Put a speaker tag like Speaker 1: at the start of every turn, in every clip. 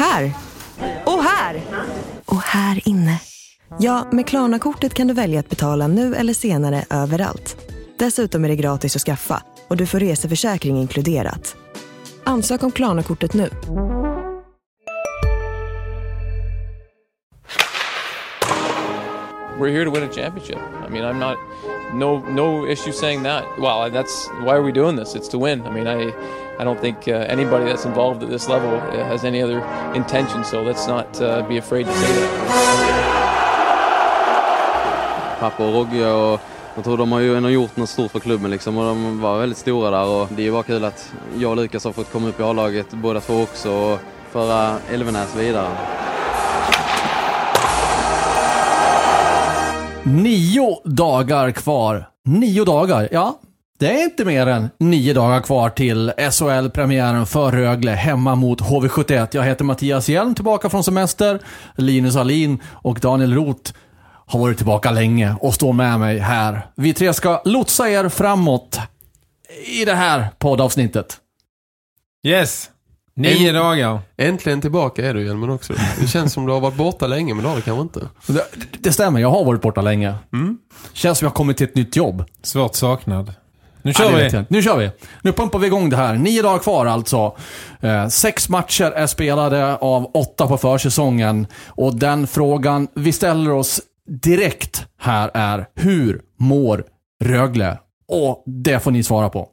Speaker 1: Här! Och här! Och här inne. Ja, med Klarna-kortet kan du välja att betala nu eller senare överallt. Dessutom är det gratis att skaffa och du får reseförsäkring inkluderat. Ansök om Klarna-kortet nu.
Speaker 2: we're here to win a championship. I mean, I'm not no no issue saying that. Well, that's why are we doing this? It's to win. I mean, I I don't think uh, anybody that's involved at this level uh, has any other intention. So let's not uh, be afraid to say that.
Speaker 3: Pappa och Rogge och jag tror de har ju ändå gjort något stort för klubben liksom och de var väldigt stora där och det är ju bara kul att jag och Lukas har fått komma upp i A-laget båda två också och föra Elvenäs vidare.
Speaker 4: Nio dagar kvar. Nio dagar, ja. Det är inte mer än nio dagar kvar till SHL-premiären för Rögle hemma mot HV71. Jag heter Mattias Hjelm, tillbaka från semester. Linus Alin och Daniel Roth har varit tillbaka länge och står med mig här. Vi tre ska lotsa er framåt i det här poddavsnittet.
Speaker 5: Yes! Nio
Speaker 6: En-
Speaker 5: dagar.
Speaker 6: Äntligen tillbaka är du Hjelmen också. Det känns som du har varit borta länge, men det har du kanske inte.
Speaker 4: Det, det stämmer, jag har varit borta länge.
Speaker 6: Mm.
Speaker 4: Känns som jag har kommit till ett nytt jobb.
Speaker 5: Svårt saknad. Nu
Speaker 4: Ja,
Speaker 5: kör
Speaker 4: det
Speaker 5: vi!
Speaker 4: Nu kör vi. Nu pumpar vi igång det här. Nio dagar kvar alltså. Eh, sex matcher är spelade av åtta på försäsongen. Och den frågan vi ställer oss direkt här är, hur mår Rögle? Och det får ni svara på.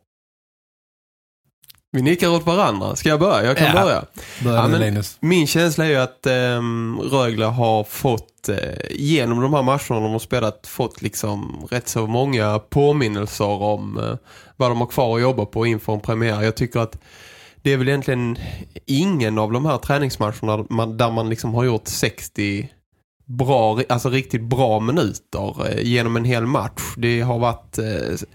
Speaker 6: Vi nickar åt varandra. Ska jag börja? Jag kan
Speaker 5: Ja.
Speaker 6: börja.
Speaker 5: Börja
Speaker 6: Ja, men-. Min känsla är ju att um, Rögle har fått, eh, genom de här matcherna de har spelat, fått liksom rätt så många påminnelser om eh, vad de har kvar att jobba på inför en premiär. Jag tycker att det är väl egentligen ingen av de här träningsmatcherna man, där man liksom har gjort 60 bra, alltså riktigt bra minuter eh, genom en hel match. Det har varit eh,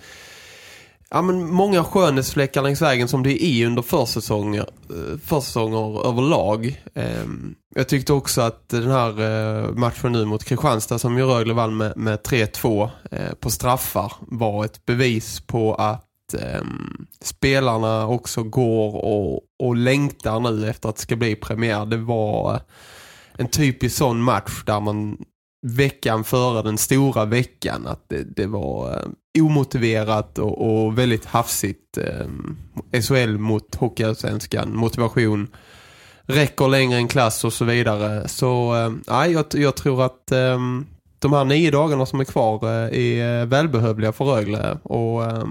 Speaker 6: ja, men många skönhetsfläckar längs vägen som det är under försäsonger, eh, försäsonger överlag. Ehm, jag tyckte också att den här eh, matchen nu mot Kristianstad som ju Rögle vann med, med 3-2 eh, på straffar var ett bevis på att ehm, spelarna också går och, och längtar nu efter att det ska bli premiär. Det var en typisk sån match där man veckan före den stora veckan att det, det var eh, omotiverat och, och väldigt hafsigt. Eh, SHL mot Hockeyallsvenskan, motivation räcker längre än klass och så vidare. Så eh, nej, jag, jag tror att eh, de här nio dagarna som är kvar eh, är eh, välbehövliga för Rögle och eh,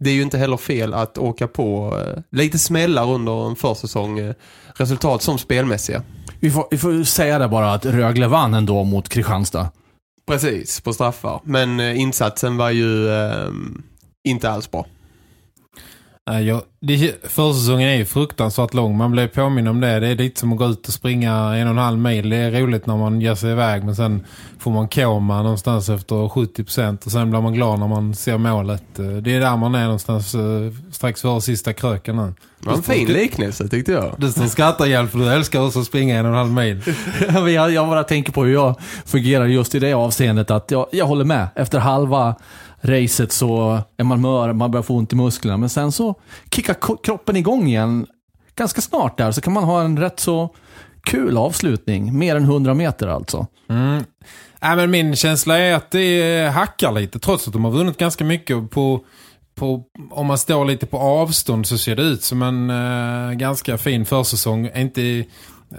Speaker 6: det är ju inte heller fel att åka på eh, lite smällar under en försäsong eh, resultat som spelmässiga.
Speaker 4: Vi får, vi får säga det bara att Rögle vann ändå mot Kristianstad.
Speaker 6: Precis, på straffar. Men eh, insatsen var ju eh, inte alls bra.
Speaker 5: Nej, jag, det, försäsongen är ju fruktansvärt lång. Man blir påminn om det. Det är lite som att gå ut och springa en och en halv mil. Det är roligt när man ger sig iväg. Men sen får man koma någonstans efter 70% och sen blir man glad när man ser målet. Eh, Det är där man är någonstans eh, strax före sista kröken nu.
Speaker 6: Det var en fin liknelse tyckte jag.
Speaker 5: Du som skrattar hjälp för du älskar också att springa en och en halv mil.
Speaker 4: jag, jag bara tänker på hur jag fungerar just i det avseendet. Att jag, jag håller med. Efter halva racet så är man mör, man börjar få ont i musklerna. Men sen så kickar kroppen igång igen ganska snart där. Så kan man ha en rätt så kul avslutning. Mer än 100 meter alltså.
Speaker 5: Mm. Äh, men min känsla är att det hackar lite. Trots att de har vunnit ganska mycket på... På, om man står lite på avstånd så ser det ut som en eh, ganska fin försäsong. Inte,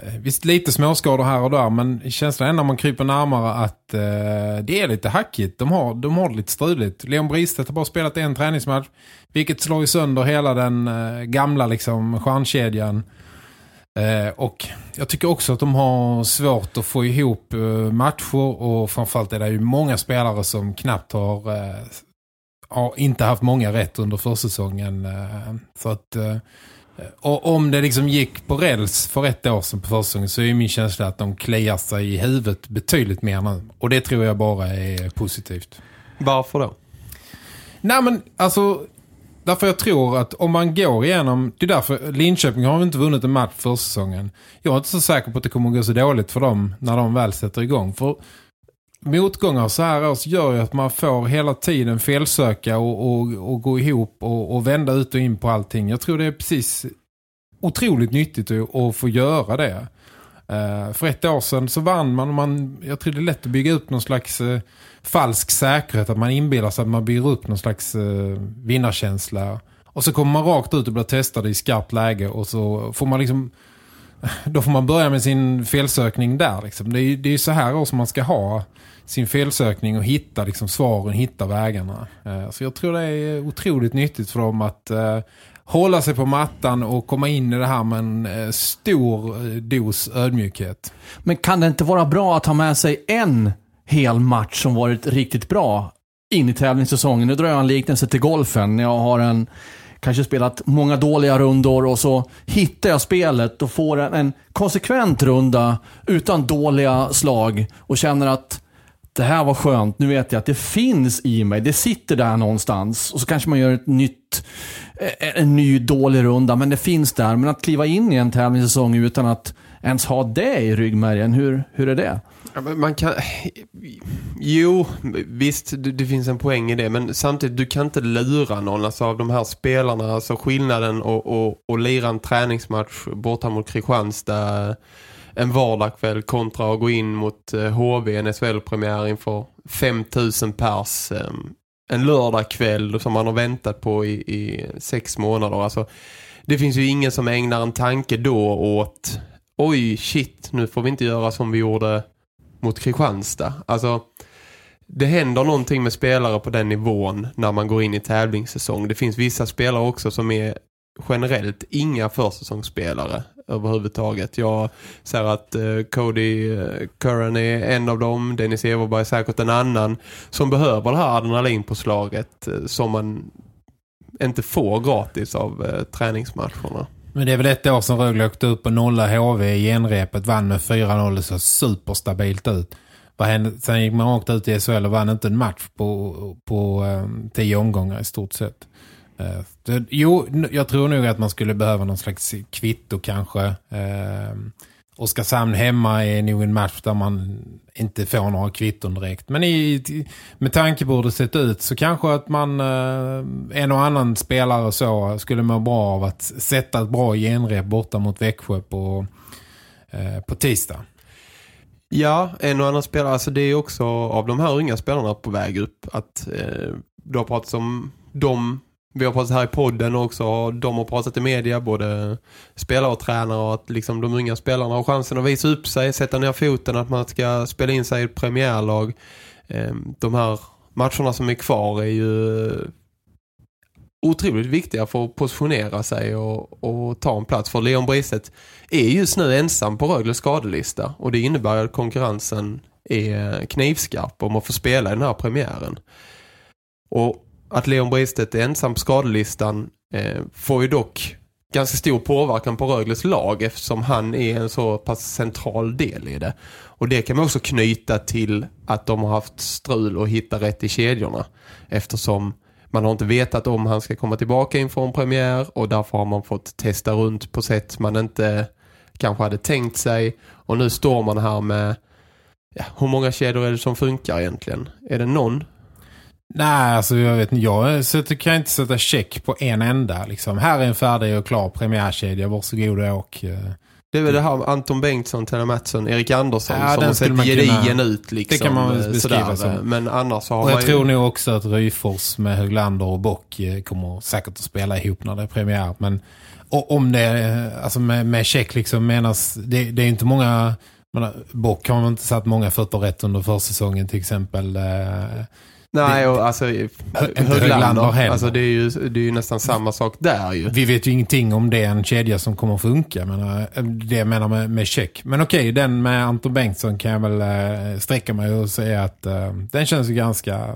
Speaker 5: Eh, visst lite småskador här och där men känslan är när man kryper närmare att eh, det är lite hackigt. De har, de har det lite struligt. Leon Bristedt har bara spelat en träningsmatch vilket slår ju sönder hela den eh, gamla liksom, stjärnkedjan. Eh, och jag tycker också att de har svårt att få ihop eh, matcher och framförallt är det ju många spelare som knappt har, eh, har inte haft många rätt under försäsongen. Eh, så att eh, och om det liksom gick på räls för ett år sedan på försäsongen så är min känsla att de kliar sig i huvudet betydligt mer nu. Och det tror jag bara är positivt.
Speaker 6: Varför då?
Speaker 5: Nej men alltså därför jag tror att om man går igenom det är därför Linköping har inte vunnit en match för säsongen. Jag är inte så säker på att det kommer att gå så dåligt för dem när de väl sätter igång. För motgångar så här års gör ju att man får hela tiden felsöka och, och, och gå ihop och, och vända ut och in på allting. Jag tror det är precis otroligt nyttigt att, att få göra det. Uh, för ett år sedan så vann man och man, jag tror det är lätt att bygga upp någon slags uh, falsk säkerhet. Att man inbillar sig att man bygger upp någon slags uh, vinnarkänsla. Och så kommer man rakt ut och blir testad i skarpt läge och så får man liksom då får man börja med sin felsökning där. Liksom. Det är ju det är så här som man ska ha sin felsökning och hitta liksom, svaren, hitta vägarna. Eh, så jag tror det är otroligt nyttigt för dem att eh, hålla sig på mattan och komma in i det här med en eh, stor eh, dos ödmjukhet.
Speaker 4: Men kan det inte vara bra att ha med sig en hel match som varit riktigt bra in i tävlingssäsongen? Nu drar jag en liknelse till golfen. Jag har en kanske spelat många dåliga rundor och så hittar jag spelet och får en, en konsekvent runda utan dåliga slag och känner att det här var skönt, nu vet jag att det finns i mig, det sitter där någonstans. Och så kanske man gör ett nytt, eh, en ny dålig runda, men det finns där. Men att kliva in i en tävlingssäsong utan att ens ha det i ryggmärgen, hur, hur är det?
Speaker 6: Ja, man kan... Jo, visst, det, det, finns en poäng i det. Men samtidigt, du kan inte lura någon alltså, av de här spelarna. Alltså skillnaden och, och, och lira en träningsmatch borta mot Kristianstad en vardagkväll kontra att gå in mot eh, HV, en SHL-premiär inför 5000 pers ehm, en lördagkväll som man har väntat på i, i sex månader. Alltså, det finns ju ingen som ägnar en tanke då åt oj shit, nu får vi inte göra som vi gjorde mot Kristianstad. Alltså, det händer någonting med spelare på den nivån när man går in i tävlingssäsong. Det finns vissa spelare också som är generellt inga försäsongsspelare överhuvudtaget. Jag ser att uh, Cody eh, Curran är en av dem, Dennis Everberg är säkert en annan som behöver det här adrenalinpåslaget uh, som man inte får gratis av uh, träningsmatcherna.
Speaker 5: Men det är väl ett år som Rögle åkte upp och nolla HV i genrepet, vann med 4-0 så superstabilt ut. Sen gick man rakt ut i SHL och vann inte en match på, på um, tio omgångar i stort sett. Uh, det, jo, jag tror nog att man skulle behöva någon slags kvitto kanske. Eh, Oskarshamn hemma är nog en match där man inte får några kvitton direkt. Men i, med tanke på hur det sett ut så kanske att man eh, en och annan spelare så skulle må bra av att sätta ett bra genrep borta mot Växjö på, eh, på tisdag.
Speaker 6: Ja, en och annan spelare. Alltså det är också av de här unga spelarna på väg upp att eh, du har pratat om de vi har pratat här i podden också. De har pratat i media, både spelare och tränare. Och att liksom de unga spelarna har chansen att visa upp sig, sätta ner foten. Att man ska spela in sig i ett premiärlag. Ehm, de här matcherna som är kvar är ju otroligt viktiga för att positionera sig och, och ta en plats. För Leon Briset är just nu ensam på Rögles skadelista. Och det innebär att konkurrensen är knivskarp om att få spela i den här premiären. Och att Leon Bristet är ensam på skadelistan eh, får ju dock ganska stor påverkan på Rögles lag eftersom han är en så pass central del i det. Och det kan man också knyta till att de har haft strul och hitta rätt i kedjorna eftersom man har inte vetat om han ska komma tillbaka inför en premiär och därför har man fått testa runt på sätt man inte kanske hade tänkt sig. Och nu står man här med ja, hur många kedjor är det som funkar egentligen? Är det någon?
Speaker 5: Nej, alltså jag vet inte. Jag sätter, kan inte sätta check på en enda. Liksom. Här är en färdig och klar premiärkedja. Varsågod och åk. Eh.
Speaker 6: Det är väl det här Anton Bengtsson, Tella Mattsson, Erik Andersson ja, som har sett gedigen kunna... ut. Liksom,
Speaker 5: det kan man väl beskriva sådär.
Speaker 6: som. Men annars har
Speaker 5: och jag
Speaker 6: man
Speaker 5: tror nog också att Ryfors med Höglander och Bock eh, kommer säkert att spela ihop när det är premiär. Men om det, alltså med, med check liksom menas, det, det är inte många, Bock har man inte satt många fötter rätt under försäsongen till exempel. Eh,
Speaker 6: Nej, och alltså Höglander, alltså det är, ju, det är ju nästan samma sak där ju.
Speaker 5: Vi vet ju ingenting om det är en kedja som kommer att funka, men eh, det jag menar med, med check. Men okej, den med Anton Bengtsson kan jag väl äh, sträcka mig och säga att äh, den känns ganska...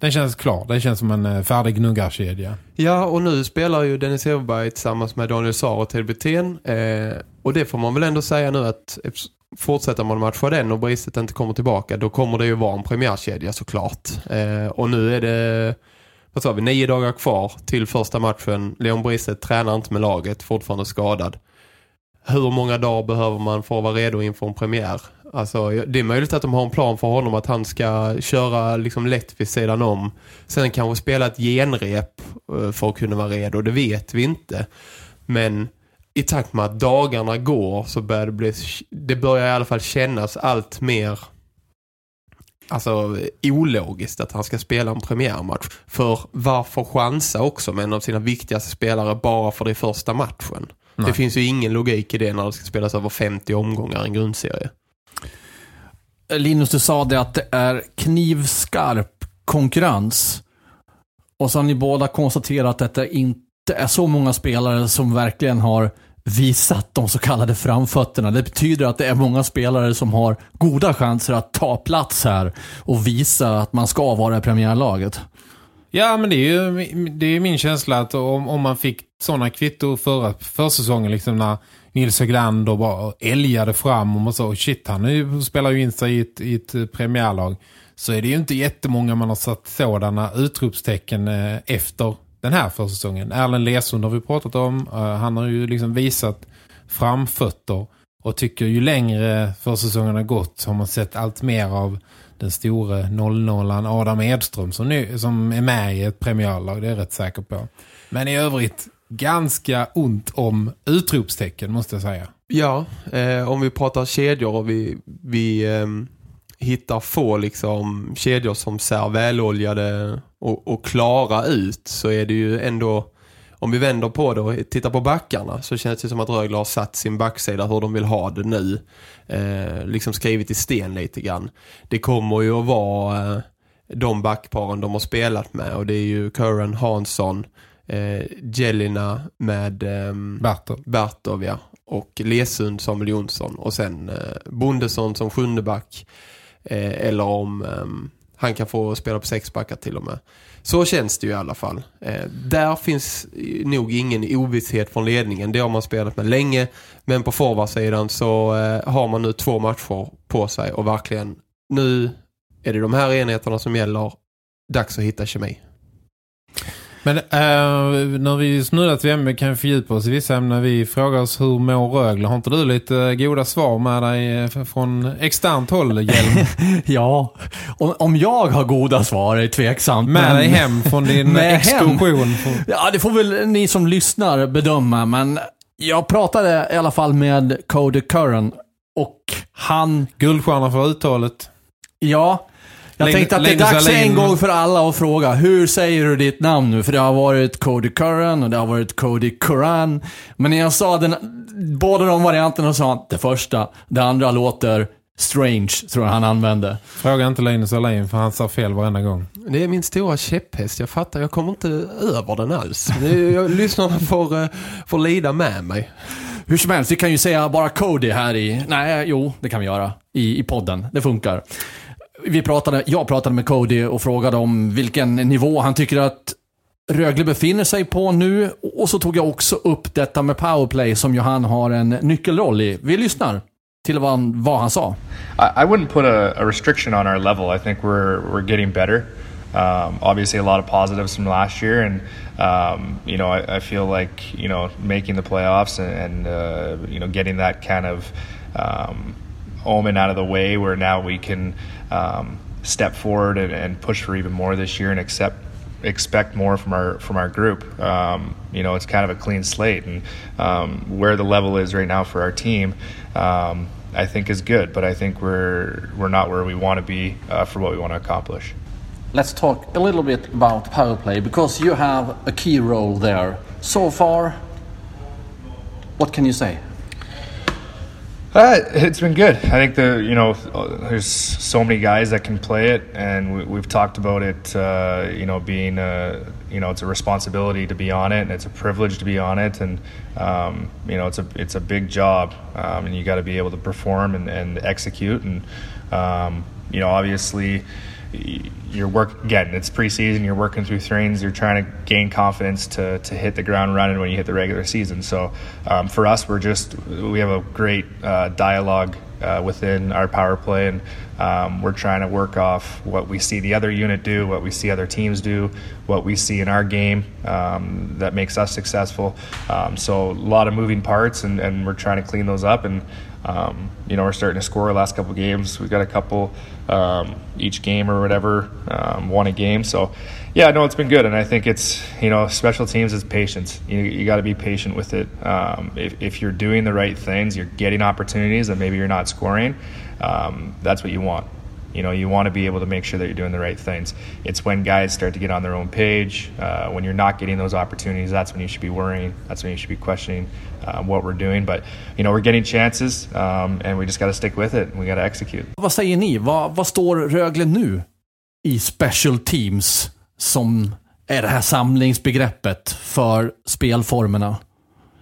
Speaker 5: Den känns klar. Den känns som en eh, färdig gnuggarkedja.
Speaker 6: Ja, och nu spelar ju Dennis Everberg tillsammans med Daniel Saar och Ted Brithén. Eh, och det får man väl ändå säga nu att fortsätter man matcha den och Bristet inte kommer tillbaka då kommer det ju vara en premiärkedja såklart. Eh, och nu är det vad sa vi, nio dagar kvar till första matchen. Leon Brisset tränar inte med laget, fortfarande skadad. Hur många dagar behöver man för att vara redo inför en premiär? Alltså, det är möjligt att de har en plan för honom att han ska köra liksom lätt vid sidan om. Sen kanske spela ett genrep eh, för att kunna vara redo, det vet vi inte. Men i takt med att dagarna går så börjar det bli, det börjar i alla fall kännas allt mer alltså ologiskt att han ska spela en premiärmatch. För varför chansa också med en av sina viktigaste spelare bara för det första matchen?
Speaker 5: Nej.
Speaker 6: Det finns ju ingen logik i det när det ska spelas över 50 omgångar i en grundserie.
Speaker 4: Linus, du sa det att det är knivskarp konkurrens. Och så har ni båda konstaterat att det inte är så många spelare som verkligen har visat de så kallade framfötterna. Det betyder att det är många spelare som har goda chanser att ta plats här och visa att man ska vara i premiärlaget.
Speaker 5: Ja, men det är ju det är min känsla att om, om man fick sådana kvitto förra försäsongen liksom när Nils Höglander bara älgade fram och man sa shit, han nu spelar ju in sig i ett, i ett eh, premiärlag så är det ju inte jättemånga man har satt sådana utropstecken eh, efter den här försäsongen. Erlen Lesund har vi pratat om. Eh, han har ju liksom visat framfötter och tycker ju längre försäsongen har gått har man sett allt mer av den store 00 Adam Edström som, nu, som är med i ett premiärlag, det är jag rätt säker på. Men i övrigt ganska ont om utropstecken måste jag säga.
Speaker 6: Ja, eh, om vi pratar kedjor och vi, vi eh, hittar få liksom kedjor som ser väloljade och, och klara ut så är det ju ändå om vi vänder på det och tittar på backarna så känns det som att Rögle har satt sin backsida hur de vill ha det nu. Eh, liksom skrivit i sten lite grann. Det kommer ju att vara eh, de backparen de har spelat med och det är ju Curran Hansson, eh, Jelina med eh,
Speaker 5: Bertov.
Speaker 6: Bertov ja. och Lesund Samuel Jonsson och sen eh, Bondesson som sjunde back eh, eller om eh, han kan få spela på sex backar till och med. Så känns det ju i alla fall. Eh, där finns nog ingen ovisshet från ledningen. Det har man spelat med länge. Men på forwardsidan så eh, har man nu två matcher på sig. Och verkligen, nu är det de här enheterna som gäller. Dags att hitta kemi.
Speaker 5: Men äh, när vi snurrat vid ämnen kan vi fördjupa oss i vissa ämnen. Vi frågar oss hur mår Rögle. Har inte du lite goda svar med dig eh, från externt håll, Hjelm?
Speaker 4: ja, om, om jag har goda svar är tveksamt.
Speaker 5: Med
Speaker 4: men...
Speaker 5: dig hem från din
Speaker 4: Med
Speaker 5: exkursion.
Speaker 4: Ja, det får väl ni som lyssnar bedöma, men jag pratade i alla fall med Cody Curran och han...
Speaker 5: Guldstjärna för uttalet.
Speaker 4: Ja, jag
Speaker 5: Lin-
Speaker 4: tänkte att det är dags en gång för alla att fråga, hur säger du ditt namn nu? För det har varit Cody Curran och det har varit Cody Curran. Men när jag sa den, båda de varianterna sa han det första, det andra låter strange, tror jag han använde.
Speaker 5: Fråga inte Linus Alin för han sa fel varenda gång.
Speaker 6: Det är min stora käpphäst. Jag fattar, jag kommer inte över den alls. Jag, lyssnarna får, eh, får lida med mig.
Speaker 4: Hur som helst, vi kan ju säga bara Cody här i... Nej, jo, det kan vi göra. I, i podden. Det funkar. Vi pratade, jag pratade med Cody och frågade om vilken nivå han tycker att Rögle befinner sig på nu. Och så tog jag också upp detta med powerplay som ju han har en nyckelroll i. Vi lyssnar till vad han, vad han sa.
Speaker 7: I, I wouldn't put a, a restriction on our level. I think we're we're getting better. Um, obviously, a lot of positives from last year, and um, you know, I, I feel like you know making the playoffs and, and uh, you know getting that kind of um, omen out of the way, where now we can um, step forward and, and push for even more this year and accept expect more from our from our group. Um, you know, it's kind of a clean slate, and um, where the level is right now for our team, um, I think is good. But I think we're we're not where we want to be uh, for what we want to accomplish.
Speaker 4: Let's talk a little bit about power play because you have a key role there. So far, what can you say?
Speaker 7: Uh, it's been good. I think the you know there's so many guys that can play it, and we, we've talked about it. Uh, you know, being a you know it's a responsibility to be on it, and it's a privilege to be on it, and um, you know it's a it's a big job, um, and you got to be able to perform and, and execute, and um, you know obviously you're work again it's preseason you're working through trains you're trying to gain confidence to, to hit the ground running when you hit the regular season. So um, for us we're just we have a great uh, dialogue uh, within our power play and um, we're trying to work off what we see the other unit do what we see other teams do what we see in our game um, that makes us successful. Um, so a lot of moving parts and, and we're trying to clean those up and Um, you know, we're starting to score last couple games. We've got a couple um, each game or whatever, um, one a game. So, yeah, no, it's been good. And I think it's, you know, special teams is patience. You, you got to be patient with it. Um, if, if you're doing the right things, you're getting opportunities and maybe you're not scoring, um, that's what you want. You know, you want to be able to make sure that you're doing the right things. It's when guys start to get on their own page, uh, when you're not getting those opportunities, that's when you should be worrying. That's when you should be questioning uh, what we're doing. But, you know, we're getting chances um, and we just got to stick with it and we got to execute.
Speaker 4: Vad säger ni? Vad, vad står Rögle nu i special teams som är det här samlingsbegreppet för spelformerna?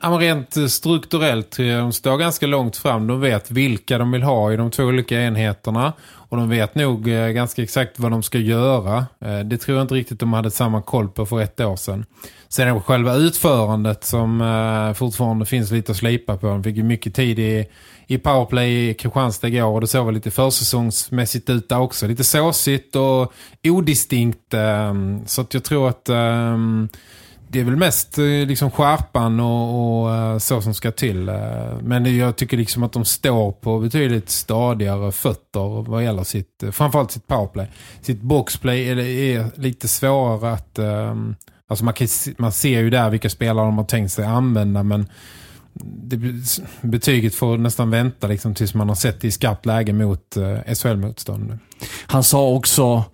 Speaker 5: Ja, men rent eh, strukturellt, eh, de står ganska långt fram. De vet vilka de vill ha i de två olika enheterna. Och de vet nog eh, ganska exakt vad de ska göra. Det tror jag inte riktigt de hade samma koll på för ett år sedan. Sen är det själva utförandet som fortfarande finns lite att slipa på. De fick ju mycket tid i, i powerplay i Kristianstad igår och det såg väl lite försäsongsmässigt ut där också. Lite såsigt och odistinkt. Så att jag tror att ehm, det är väl mest eh, liksom skärpan och, och, eh, så som ska till. Eh, men jag tycker liksom att de står på betydligt stadigare fötter vad gäller sitt, framförallt sitt powerplay. Sitt boxplay är, är lite svårare att... Alltså man, kan, man ser ju där vilka spelare de har tänkt sig använda men det, betyget får nästan vänta liksom, tills man har sett det i skarpt läge mot eh, SHL-motstånd.
Speaker 4: Han sa också,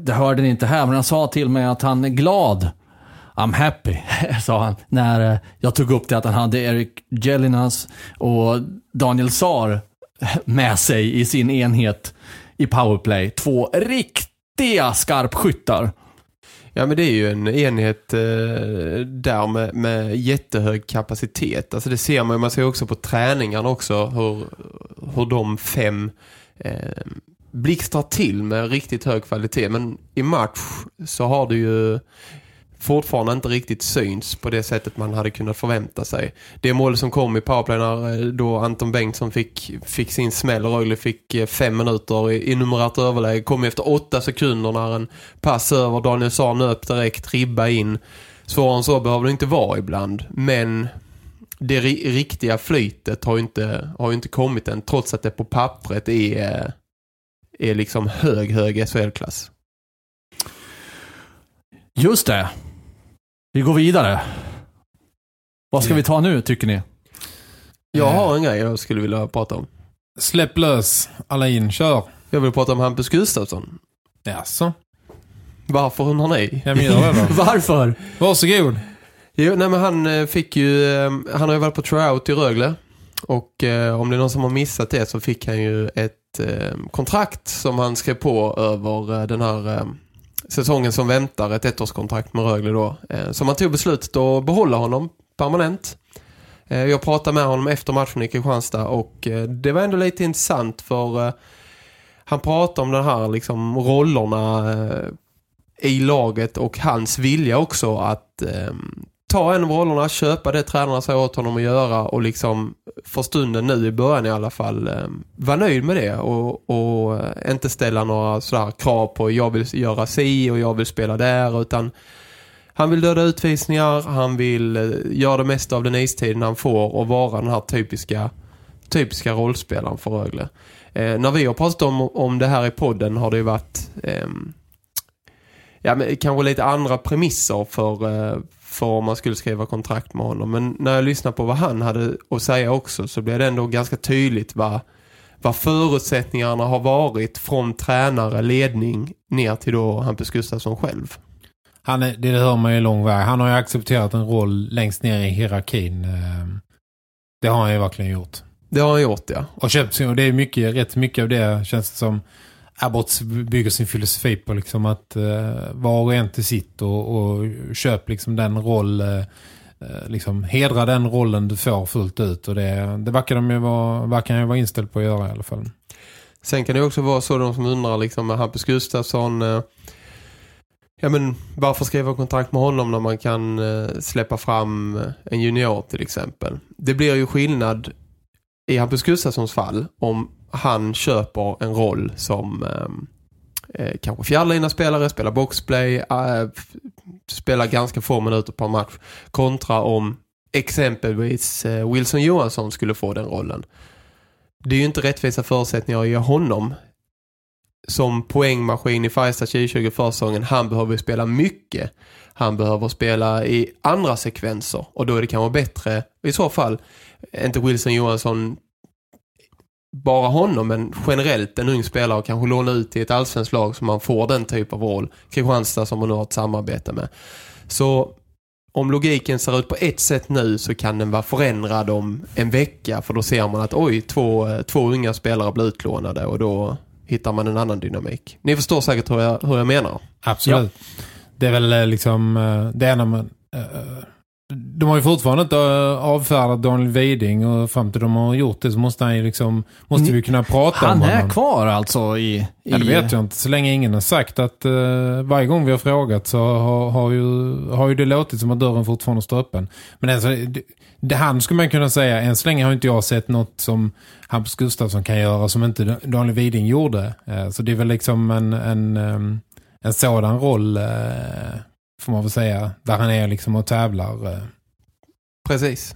Speaker 4: det hörde ni inte här, men han sa till mig att han är glad I'm happy, sa han. När eh, jag tog upp det att han hade Eric Jelinas och Daniel Saar med sig i sin enhet i powerplay. Två riktiga skarpskyttar.
Speaker 6: Ja men det är ju en enhet eh, där med, med jättehög kapacitet. Alltså det ser man, man ser också på träningarna också hur, hur de fem eh, blixtrar till med riktigt hög kvalitet. Men i match så har du ju fortfarande inte riktigt syns på det sättet man hade kunnat förvänta sig. Det mål som kom i powerplay när eh, då Anton Bengtsson fick, fick sin smäll och Rögle fick eh, fem minuter i, i numerärt överläge kom efter åtta sekunder när en pass över Daniel Saar nöp direkt, ribba in. Svårare än så behöver det inte vara ibland. Men det riktiga flytet har ju inte, har inte kommit än trots att det på pappret är, eh, är liksom hög, hög SHL-klass.
Speaker 4: Just det. Vi går vidare. Vad ska vi ta nu, tycker ni?
Speaker 6: Jag har en grej jag skulle vilja prata om.
Speaker 5: Släpp lös. Alla in, kör.
Speaker 6: Jag vill prata om Hampus Gustafsson.
Speaker 5: Jaså?
Speaker 6: Varför undrar ni?
Speaker 5: Ja, men gör det då.
Speaker 4: Varför?
Speaker 5: Varsågod.
Speaker 6: Jo, nej men han eh, fick ju... Eh, han har ju varit på tryout i Rögle. Och eh, om det är någon som har missat det så fick han ju ett eh, kontrakt som han skrev på över eh, den här eh, säsongen som väntar. Ett ettårskontrakt med Rögle då. Eh, så man tog beslutet att behålla honom permanent. Eh, jag pratade med honom efter matchen i Kristianstad och eh, det var ändå lite intressant för han pratade om den här liksom rollerna i laget och hans vilja också att ehm, ta en av rollerna, köpa det tränarna säger åt honom att göra och liksom för stunden nu i början i alla fall eh, vara nöjd med det och, och eh, inte ställa några sådär krav på jag vill göra si och jag vill spela där utan han vill döda utvisningar, han vill eh, göra det mesta av den istiden han får och vara den här typiska typiska rollspelaren för Rögle. Eh, när vi har pratat om, om det här i podden har det ju varit eh, ja, men kanske lite andra premisser för, eh, för om man skulle skriva kontrakt med honom. Men när jag lyssnar på vad han hade att säga också så blev det ändå ganska tydligt vad, vad förutsättningarna har varit från tränare, ledning ner till då Hampus Gustafsson själv.
Speaker 5: Han är, det hör man ju lång väg. Han har ju accepterat en roll längst ner i hierarkin. Ehm, det har han ju verkligen gjort.
Speaker 6: Det har han gjort, ja.
Speaker 5: Och köpt och det är mycket, rätt mycket av det känns det som Abbott bygger sin filosofi på liksom att eh, var och en till sitt och, och köp liksom den roll eh, eh liksom hedra den rollen du får fullt ut och det, det verkar de ju vara, verkar ju vara inställd på att göra i alla fall.
Speaker 6: Sen kan det också vara så de som undrar liksom med Hampus Gustafsson eh, ja men varför skriva kontrakt med honom när man kan eh, släppa fram eh, en junior till exempel. Det blir ju skillnad i Hampus Gustafssons fall om han köper en roll som eh, eh kanske fjärrlina spelare, spelar boxplay, eh, spelar ganska få minuter per match kontra om exempelvis eh, Wilson Johansson skulle få den rollen. det är ju inte rättvisa förutsättningar att ge honom som poängmaskin i Färjestad 2020 försäsongen. Han behöver spela mycket. Han behöver spela i andra sekvenser och då är det kanske bättre i så fall inte Wilson Johansson bara honom men generellt en ung spelare och kanske låna ut till ett allsvenskt lag som man får den typ av roll. Kristianstad som man nu har ett samarbete med. Så om logiken ser ut på ett sätt nu så kan den vara förändrad om en vecka för då ser man att oj, två, två unga spelare blir utlånade och då hittar man en annan dynamik. Ni förstår säkert hur jag, hur jag menar.
Speaker 5: Absolut. Ja. Det är väl eh, liksom eh, det ena man... Uh, de har ju fortfarande inte avfärdat Daniel Widing och fram till de har gjort det så måste han ju liksom måste vi kunna prata
Speaker 4: han
Speaker 5: om honom.
Speaker 4: Han är kvar alltså i, i...
Speaker 5: Ja, det vet jag inte. Så länge ingen har sagt att uh, varje gång vi har frågat så har, har, ju, har ju det låtit som att dörren fortfarande står öppen. Men alltså, det, det han skulle man kunna säga, än så länge har inte jag sett något som Hampus Gustafsson kan göra som inte Daniel Widing gjorde. Uh, så det är väl liksom en, en, um, en sådan roll... Uh, får man väl säga, där han är liksom och tävlar.
Speaker 6: Precis.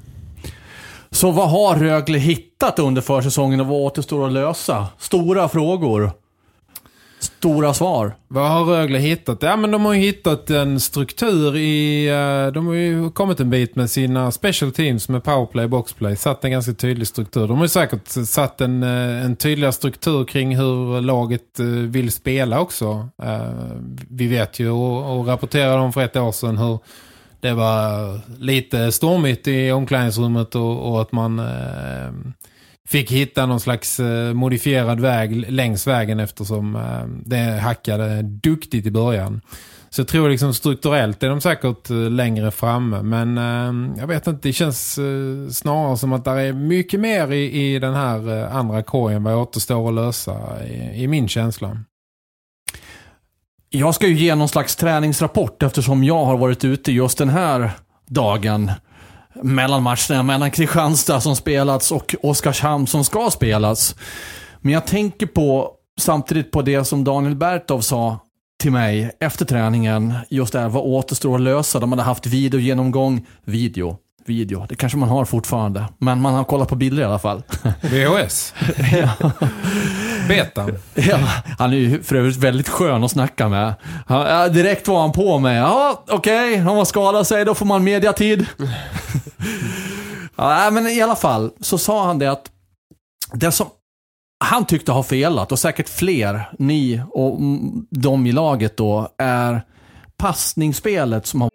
Speaker 4: Så vad har Rögle hittat under försäsongen och vad återstår att lösa? Stora frågor. Stora svar.
Speaker 5: Vad har Rögle hittat? Ja, men de har ju hittat en struktur i... Eh, de har ju kommit en bit med sina special teams med powerplay och boxplay. Satt en ganska tydlig struktur. De har ju säkert satt en, eh, en tydligare struktur kring hur laget eh, vill spela också. Vi vet ju och rapporterade om för ett år sedan hur det var lite stormigt i omklädningsrummet och, och att man eh, fick hitta någon slags eh, modifierad väg längs vägen eftersom eh, det hackade duktigt i början. Så jag tror liksom strukturellt är de säkert eh, längre framme. Men eh, jag vet inte, det känns snarare som att det är mycket mer i, i den här andra korgen vad återstår att lösa i, i min känsla.
Speaker 4: Jag ska ju ge någon slags träningsrapport eftersom jag har varit ute just den här dagen mellan matcherna mellan Kristianstad som spelats och Oskarshamn som ska spelas. Men jag tänker på samtidigt på det som Daniel Bertov sa till mig efter träningen. Just det här, vad återstår att lösa? De hade haft videogenomgång. Video. Video. Det kanske man har fortfarande. Men man har kollat på bilder i alla fall.
Speaker 5: VHS. ja. Betan.
Speaker 4: Ja, han är ju för övrigt väldigt skön att snacka med. Ja, direkt var han på mig. Ja, okej, okay, om man skadar sig då får man mediatid. ja, men i alla fall så sa han det att det som han tyckte har felat och säkert fler, ni och de i laget då, är passningsspelet som har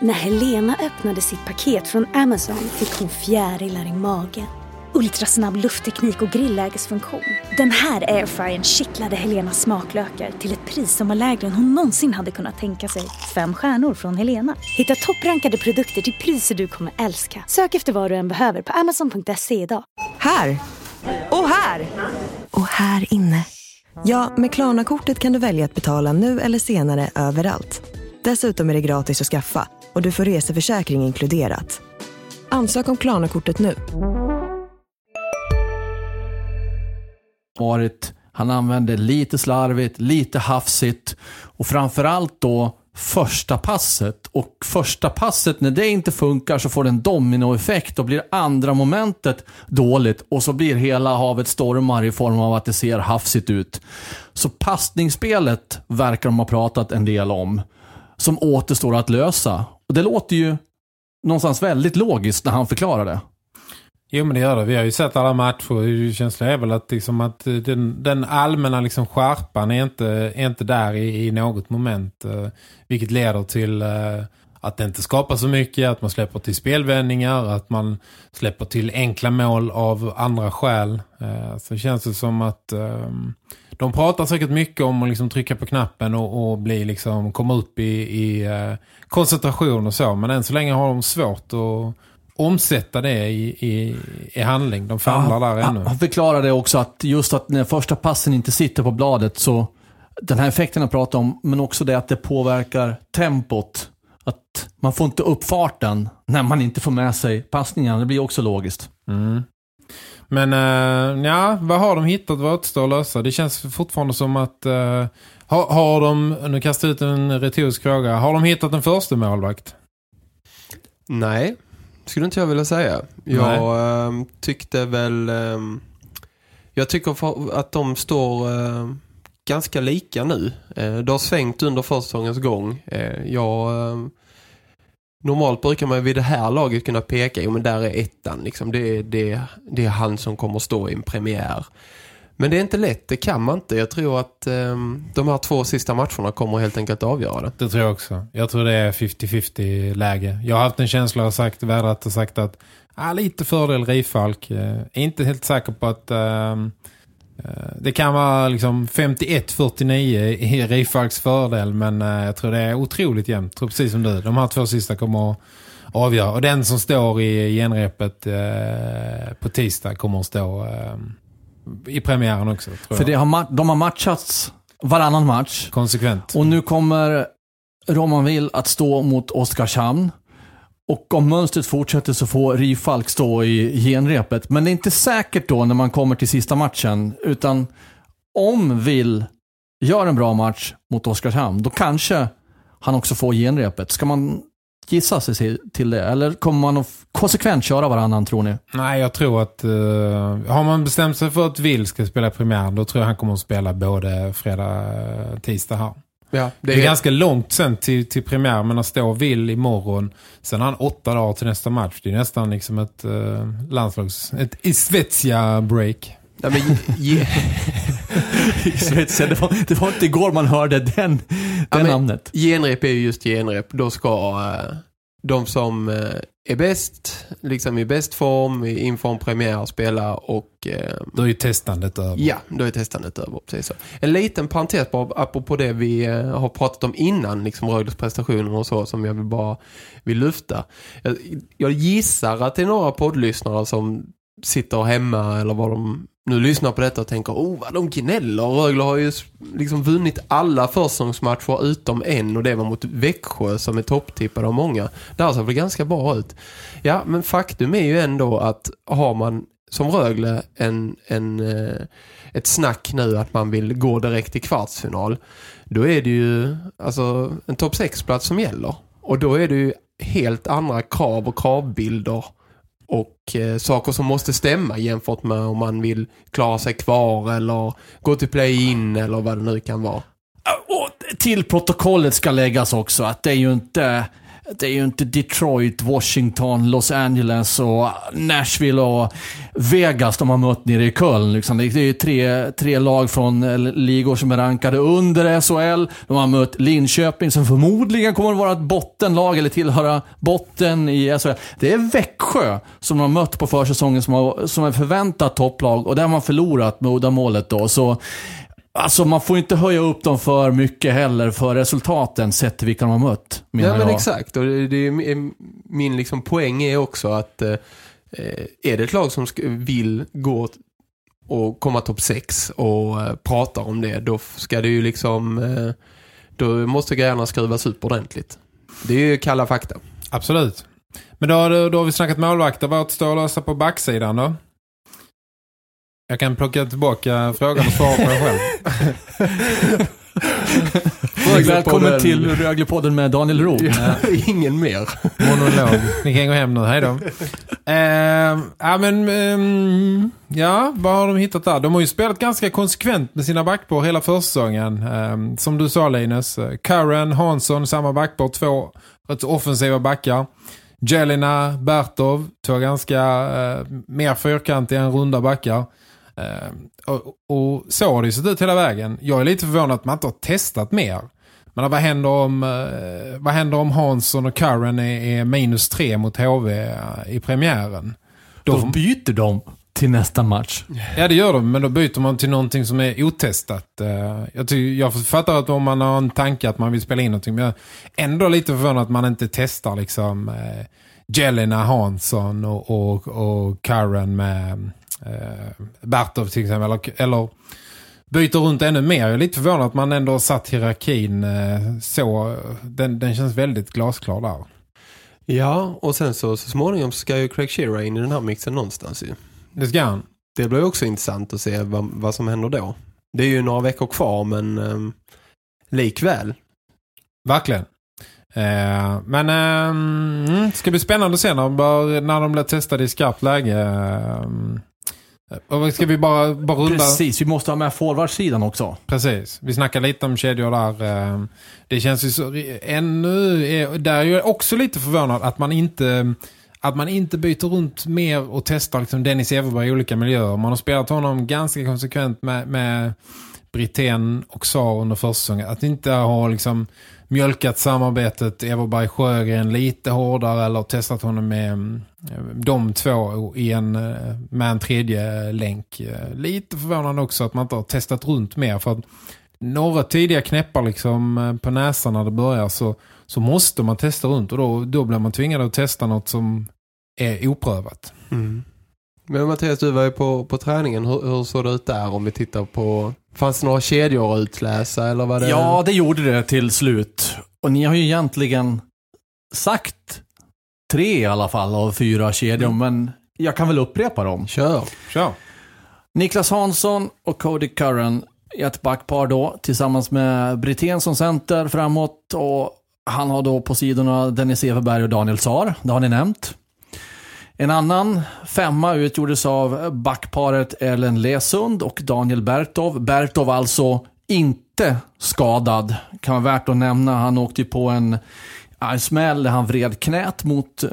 Speaker 8: när Helena öppnade sitt paket från Amazon fick hon fjärilar i magen ultrasnabb luftteknik och grillägesfunktion. Den här airfryern kittlade Helenas smaklökar till ett pris som var lägre än hon någonsin hade kunnat tänka sig. Fem stjärnor från Helena. Hitta topprankade produkter till priser du kommer älska. Sök efter vad du än behöver på amazon.se idag.
Speaker 1: Här! Och här! Och här inne. Ja, med Klarna-kortet kan du välja att betala nu eller senare överallt. Dessutom är det gratis att skaffa och du får reseförsäkring inkluderat. Ansök om Klarna-kortet nu.
Speaker 4: varit, han använde lite slarvigt, lite hafsigt och framförallt då första passet. Och första passet, när det inte funkar så får det en dominoeffekt och blir andra momentet dåligt och så blir hela havet stormar i form av att det ser hafsigt ut. Så passningsspelet verkar de ha pratat en del om, som återstår att lösa. Och det låter ju någonstans väldigt logiskt när han förklarar det.
Speaker 5: Jo men det gör det. Vi har ju sett alla matcher. Känslan är väl att, liksom att eh, den, den allmänna liksom skärpan är inte, är inte där i, i något moment. Uh, vilket leder till uh, att det inte skapar så mycket. Att man släpper till spelvändningar. Att man släpper till enkla mål av andra skäl. Uh, så känns det som att um, de pratar säkert mycket om att liksom trycka på knappen och, och bli liksom, komma upp i, i koncentration och så. Men än så länge har de svårt att omsätta det i, i, i handling. De famlar ja, där ännu.
Speaker 4: Han förklarade också att just att när första passen inte sitter på bladet så den här effekten jag pratar om, men också det att det påverkar tempot. Att man får inte upp farten när man inte får med sig passningarna. Det blir också logiskt.
Speaker 5: Mm. Men uh, ja, vad har de hittat? Vad återstår att lösa? Det känns fortfarande som att uh, har, har de, nu kastar ut en retorisk fråga, har de hittat en första målvakt?
Speaker 6: Nej, skulle inte jag vilja säga. Jag eh, tyckte väl... Eh, jag tycker att de står eh, ganska lika nu. Eh, det har svängt under försäsongens gång. Eh, jag... Normalt brukar man vid det här laget kunna peka, jo men där är ettan. Liksom. Det, det, det är han som kommer stå i en premiär. Men det är inte lätt, det kan man inte. Jag tror att um, de här två sista matcherna kommer helt enkelt avgöra det.
Speaker 5: Det tror jag också. Jag tror det är 50-50 läge. Jag har haft en känsla och sagt, vädrat och sagt att ah, lite fördel Rifalk. Eh, inte helt säker på att um, det kan vara liksom 51-49 i Rifalks fördel men uh, jag tror det är otroligt jämnt. Jag tror precis som du. De här två sista kommer att avgöra. Och den som står i genrepet uh, på tisdag kommer att stå... I premiären också.
Speaker 4: För det har, de har matchats varannan match.
Speaker 5: Konsekvent.
Speaker 4: Och nu kommer Roman Will att stå mot Oskarshamn. Och om mönstret fortsätter så får Rifalk stå i genrepet. Men det är inte säkert då när man kommer till sista matchen. Utan om Will gör en bra match mot Oskarshamn, då kanske han också får genrepet. Ska man gissa sig till det? Eller kommer man att konsekvent köra varannan tror ni?
Speaker 5: Nej, jag tror att uh, har man bestämt sig för att Will ska spela premiär då tror jag han kommer att spela både fredag och tisdag här.
Speaker 6: Ja,
Speaker 5: det, är... det är ganska långt sen till, till premiär men att stå Will imorgon sen har han åtta dagar till nästa match. Det är nästan liksom ett uh, landslags... ett Svezia-break.
Speaker 6: Ja, men, ge...
Speaker 4: Svetsen, det, var, det var inte igår man hörde den, ja, det namnet.
Speaker 6: Genrep är ju just genrep. Då ska uh, de som uh, är bäst, liksom i bäst form, inför en premiär spela och... Uh,
Speaker 5: då är ju testandet över.
Speaker 6: Ja, då är testandet över, precis så. En liten parentes bara, apropå det vi har pratat om innan, liksom Rögles prestationer och så, som jag vill bara vill lyfta. Jag, jag gissar att det är några poddlyssnare som sitter hemma eller vad de nu lyssnar på detta och tänker, oh vad de gnäller. Rögle har ju liksom vunnit alla försäsongsmatcher utom en och det var mot Växjö som är topptippade av många. Där ser det ganska bra ut. Ja, men faktum är ju ändå att har man som Rögle en, en, eh, ett snack nu att man vill gå direkt till kvartsfinal, då är det ju alltså en topp 6-plats som gäller. Och då är det ju helt andra krav och kravbilder och eh, saker som måste stämma jämfört med om man vill klara sig kvar eller gå till play-in eller vad det nu kan vara.
Speaker 4: Och till protokollet ska läggas också att det är ju inte det är ju inte Detroit, Washington, Los Angeles och Nashville och Vegas de har mött nere i Köln. Liksom. Det är ju tre, tre lag från ligor som är rankade under SHL. De har mött Linköping som förmodligen kommer att vara ett bottenlag eller tillhöra botten i SHL. Det är Växjö som de har mött på försäsongen som, har, som är förväntat topplag och där har man förlorat med uddamålet då. Så Alltså man får inte höja upp dem för mycket heller för resultaten sett vilka de har mött.
Speaker 6: Ja men jag. exakt och det, det, min liksom poäng är också att eh, är det ett lag som vill gå och komma topp 6 och eh, pratar om det då ska det ju liksom eh, då måste grejerna skruvas upp ordentligt. Det är ju kalla fakta.
Speaker 5: Absolut. Men då, då har vi snackat målvakter. Vad återstår att lösa på backsidan då? Jag kan plocka tillbaka frågan och svara på den själv.
Speaker 4: Välkommen till Röglepodden med Daniel Roth. Ja,
Speaker 6: ingen mer.
Speaker 5: Monolog. Ni kan gå hem nu, hej då. Uh, ja, men... Um, ja, vad har de hittat där? De har ju spelat ganska konsekvent med sina backpår hela försäsongen. Um, som du sa, Linus. Karen, Hansson, samma backpår. Två rätt offensiva backar. Jelena, Bertov, två ganska uh, mer fyrkantiga än runda backar. Uh, och, och, så har det ju sett ut hela vägen. Jag är lite förvånad att man inte har testat mer. Men vad händer om, uh, vad händer om Hansson och Karen är, är minus tre mot HV i premiären?
Speaker 4: Då, då byter de till nästa match.
Speaker 5: Ja, det gör de. Men då byter man till någonting som är otestat. Uh, jag, jag fattar att om man har en tanke att man vill spela in någonting. Men jag är ändå lite förvånad att man inte testar liksom Jelena Hansson och, och, och Karen med eh, Bertov till exempel. Eller, eller byter runt ännu mer. Jag är lite förvånad att man ändå har satt hierarkin eh, så. Den, den känns väldigt glasklar där.
Speaker 6: Ja, och sen så, så småningom ska ju Craig Shearer in i den här mixen någonstans ju.
Speaker 5: Det ska han.
Speaker 6: Det blir också intressant att se vad, vad som händer då. Det är ju några veckor kvar men eh, likväl.
Speaker 5: Verkligen. Eh, men eh, ska bli spännande att se när, när de blir testade i skarpt läge. Eh, och ska vi bara, bara runda?
Speaker 4: Precis, vi måste ha med forwardsidan också.
Speaker 5: Precis, vi snackar lite om kedjor där. eh, Det känns ju så, ännu, är, där är jag också lite förvånad att man inte att man inte byter runt mer och testar liksom Dennis Everberg i olika miljöer. Man har spelat honom ganska konsekvent med, med Britten och Sar under försäsongen. Att inte ha liksom mjölkat samarbetet Everberg Sjögren lite hårdare eller testat honom med mm, de två i en, eh, med en tredje länk. Eh, lite förvånande också att man inte har testat runt mer för att några tidiga knäppar liksom eh, på näsan när det börjar så, så måste man testa runt och då, då blir man tvingad att testa något som är oprövat.
Speaker 6: Mm. Men Mattias, du var ju på, på träningen. Hur, hur såg det ut där om vi tittar på... Fanns det några kedjor att utläsa eller var det...
Speaker 4: Ja, det gjorde det till slut. Och ni har ju egentligen sagt tre i alla fall av fyra kedjor, men jag kan väl upprepa dem.
Speaker 6: Kör.
Speaker 5: Kör.
Speaker 4: Niklas Hansson och Cody Curran i ett backpar då, tillsammans med Brithén som center framåt och han har då på sidorna Dennis Everberg och Daniel Sar, det har ni nämnt. En annan femma utgjordes av backparet Ellen Lesund och Daniel Bertov. Bertov alltså inte skadad, kan vara värt att nämna. Han åkte ju på en smäll där han vred knät mot eh,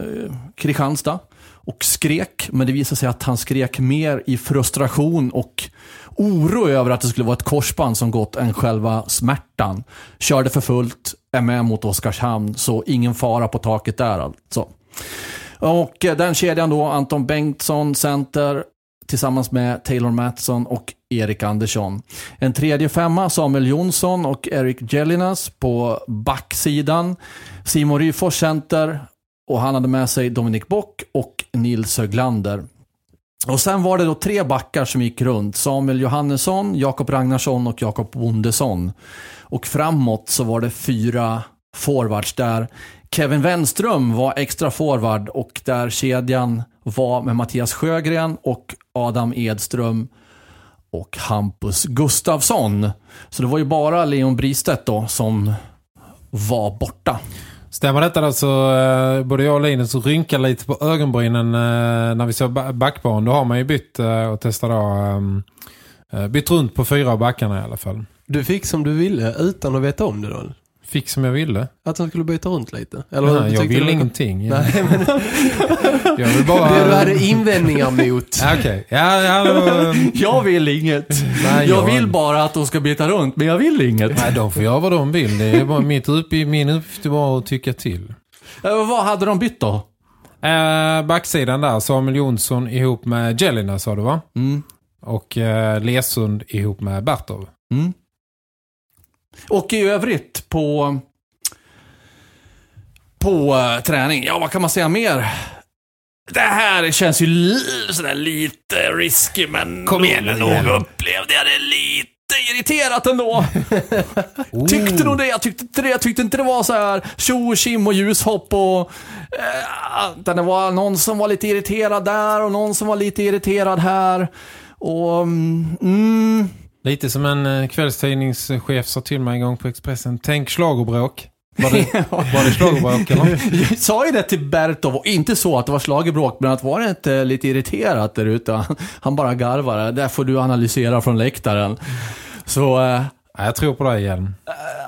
Speaker 4: Kristianstad och skrek. Men det visade sig att han skrek mer i frustration och oro över att det skulle vara ett korsband som gått än själva smärtan. Körde för fullt, är med mot Oskarshamn, så ingen fara på taket där alltså. Och eh, den kedjan då, Anton Bengtsson, center, tillsammans med Taylor Mattsson och Erik Andersson. En tredje femma, Samuel Jonsson och Erik Jellinas på backsidan. Simon Ryfors center och han hade med sig Dominik Bock och Nils Höglander. Och sen var det då tre backar som gick runt. Samuel Johannesson, Jakob Ragnarsson och Jakob Bondesson. Och framåt så var det fyra forwards där. Kevin Wenström var extra forward och där kedjan var med Mattias Sjögren och Adam Edström och Hampus Gustafsson. Så det var ju bara Leon Bristedt då som var borta.
Speaker 5: Stämmer detta då så eh, både jag och Linus rynkar lite på ögonbrynen eh, när vi såg ba- backbanan. Då har man ju bytt eh, och testat då, eh, bytt runt på fyra av backarna i alla fall.
Speaker 6: Du fick som du ville utan att veta om det då?
Speaker 5: Fick som jag ville.
Speaker 6: Att de skulle byta runt lite? Eller
Speaker 5: Nej, jag vill
Speaker 6: du-
Speaker 5: ingenting.
Speaker 6: Nej, men
Speaker 5: jag vill bara...
Speaker 6: det du hade invändningar mot.
Speaker 5: Okej, ja, ja, då,
Speaker 4: Jag vill inget.
Speaker 5: Nej,
Speaker 4: jag
Speaker 5: jag-
Speaker 4: vill bara att de ska byta runt, men jag vill inget.
Speaker 5: nej, de får göra vad de vill. Det är bara mitt upp, min uppgift bara att tycka till.
Speaker 4: Eh, vad hade de bytt då?
Speaker 5: Eh, backsidan där, Samuel Jonsson ihop med Jelina sa du va?
Speaker 4: Mm.
Speaker 5: Och eh, Lesund ihop med Bertov.
Speaker 4: Mm. Och i övrigt på på eh, träning, ja vad kan man säga mer? Det här känns ju sådär lite risky, men
Speaker 5: Kom igen
Speaker 4: nog
Speaker 5: igen.
Speaker 4: upplevde jag det lite irriterat ändå. Tyckte nog det, jag tyckte inte det. Jag tyckte inte det var så här tjo och kim och ljushopp och... Eh, det var någon som var lite irriterad där och någon som var lite irriterad här. Och... mm, Mm,
Speaker 5: Lite som en eh, kvällstidningschef sa till mig en gång på Expressen. Tänk slagerbråk. Var det, var det slagerbråk eller?
Speaker 4: Jag sa ju det till Bertov, och inte så att det var slagebråk, men att var det inte lite irriterat där ute? Han bara garvade. Där får du analysera från läktaren. Så, eh,
Speaker 5: jag tror på dig igen.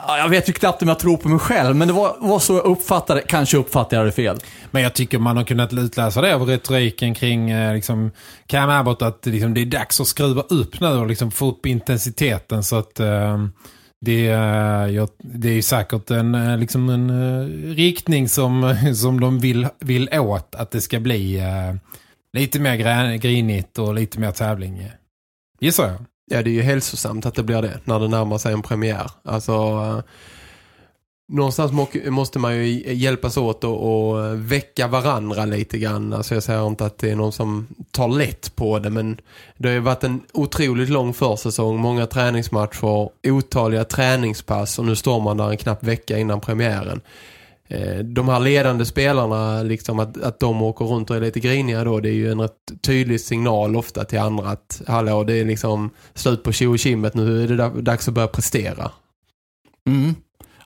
Speaker 4: ja, jag vet ju knappt om jag tror på mig själv, men det var, var så jag uppfattade Kanske uppfattade jag det fel.
Speaker 5: Men jag tycker man har kunnat utläsa det av retoriken kring eh, liksom, Cam Abbott att liksom, det är dags att skruva upp nu och liksom, få upp intensiteten så att eh, det, är, ja, det är säkert en, eh, liksom en eh, riktning som, som de vill, vill åt att det ska bli eh, lite mer grinigt och lite mer tävling. Gissar jag.
Speaker 6: Ja, det är ju hälsosamt att det blir det när det närmar sig en premiär. Alltså, eh, någonstans må, måste man ju hjälpas åt och, och väcka varandra lite grann. Alltså jag säger inte att det är någon som tar lätt på det, men det har ju varit en otroligt lång försäsong, många träningsmatcher, otaliga träningspass och nu står man där en knapp vecka innan premiären. Eh, De här ledande spelarna, liksom att, att de åker runt och är lite griniga då, det är ju en rätt tydlig signal ofta till andra att hallå, det är liksom slut på tjo kimmet, nu är det da- dags att börja prestera.
Speaker 4: Mm.